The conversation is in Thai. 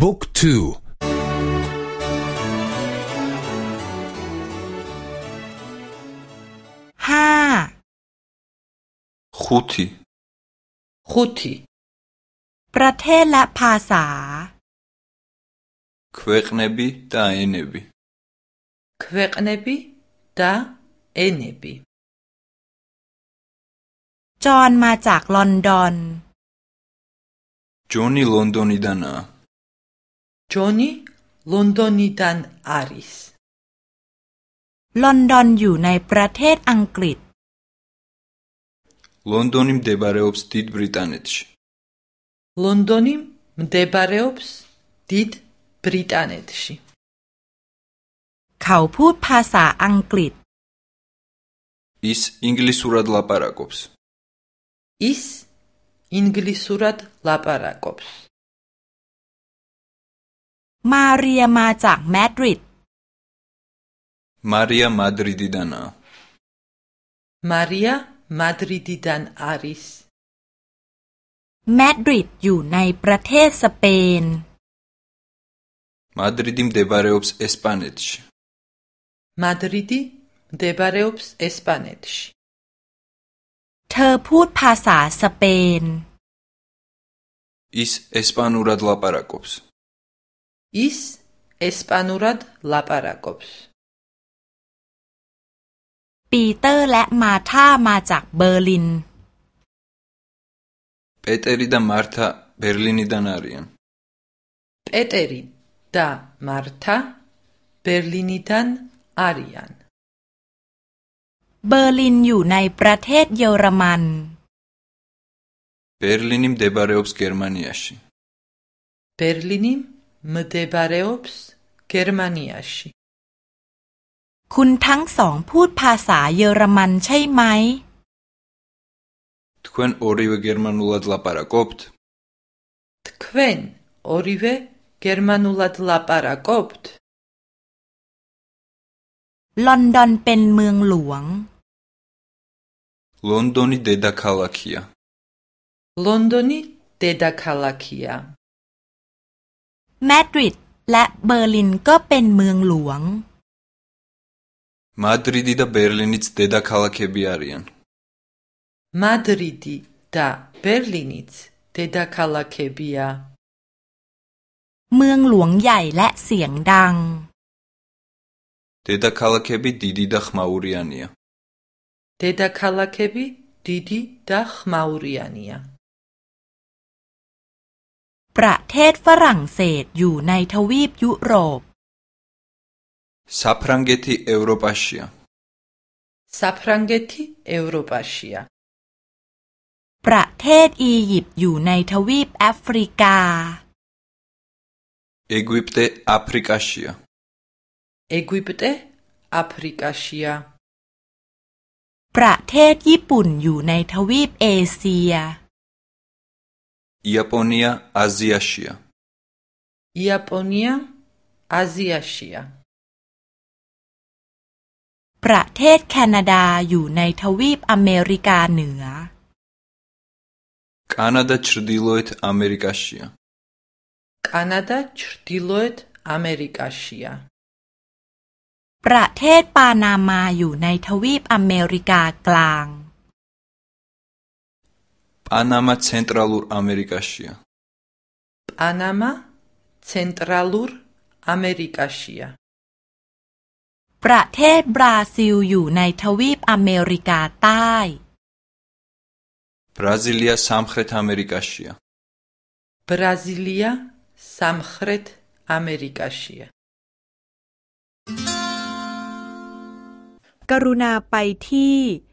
บุ๊กทูห้าคุติคุติประเทศและภาษาควกเนบีตาเอเนบิควกเนบีตาเอเนบีจอนมาจากลอนดอน จอนี่ลอนดอนิดานา ჯონი ლონდონიდან არის. ლონდონ იუნაი პრათეთ ანგლიტ. ლონდონი მდებარეობს დიდ ბრიტანეთში. ლონდონი მდებარეობს დიდ ბრიტანეთში. ქაუპუ ფასა ანგლიტ. ის ინგლისურად ლაპარაკობს. ის ინგლისურად ლაპარაკობს. มาเรียมาจากมาดริดมาเรียมาดริดดานามาเรียมาดริดดานอาริสมาดริดอยู่ในประเทศสเปนมาดริดิมเดบารีอปส์เอสปานิชมาดริดิเดบารีอปส์เอสปานิชเธอพูดภาษาสเปนอิสเอสปานูรัดลาปารากอปส์ ის ესპანურად ლაპარაკობს. პეტერი და მართა ბერლინიდან არიან. პეტერი და მართა ბერლინიდან არიან. ბერლინ იუნაი პრათეთ იერმან. ბერლინი მდებარეობს გერმანიაში. ბერლინი მდებარეობს გერმანიაში คุณทั้งสองพูดภาษาเยอรมันใช่ไหม თქვენ ორივე გერმანულად ლაპარაკობთ? თქვენ ორივე გერმანულად ლაპარაკობთ? ลอนดอนเป็นเมืองหลวง ლონდონი დედაქალაქია. ლონდონი დედაქალაქია. มาดริดและเบอร์ลินก็เป็นเมืองหลวง มาดริดและเบอร์ลินิตเดดาคาลาเคบิอาริยันมาดริดและเบอร์ลินิตเดดาคาลาเคบิอาเมืองหลวงใหญ่และเสียงดัง เดดา დ ა ქ า ლ ა ქ ე ด ი დიდი და ხ อ ა უ რ อา ნ ი ა า ე า ა า ა ლ ა ქ ดีดีด დ ი า ა ხმაურიანია. ประเทศฝรั่งเศสอยู่ในทวีปยุโรปซาพรังเกติเอโรปาเชียซาพรังเกติเอโรปาเชียประเทศอียิปต์อยู่ในทวีปแอฟริกาเอกวิปเตอแอฟริกาเชียเอกวิปเตอแอฟริกาเชียประเทศญี่ปุ่นอยู่ในทวีปเอเชีย Japonia Aziashia. Japonia Aziashia. ประเทศแคนาดาอยู่ในทวีปอเมริกาเหนือ แคนาดาชดิลอยต์อเมริกาชียแคนาดาชดิลอยต์อเมริกาชีย ประเทศปานามาอยู่ในทวีปอเมริกากลาง პანამა ცენტრალურ ამერიკაშია. პანამა ცენტრალურ ამერიკაშია. პრათეთ ბრაზილი იუნაი თვიპ ამერიკა ტაი. ბრაზილია სამხრეთ ამერიკაშია. ბრაზილია სამხრეთ ამერიკაშია. კარუნა ໄປທີ່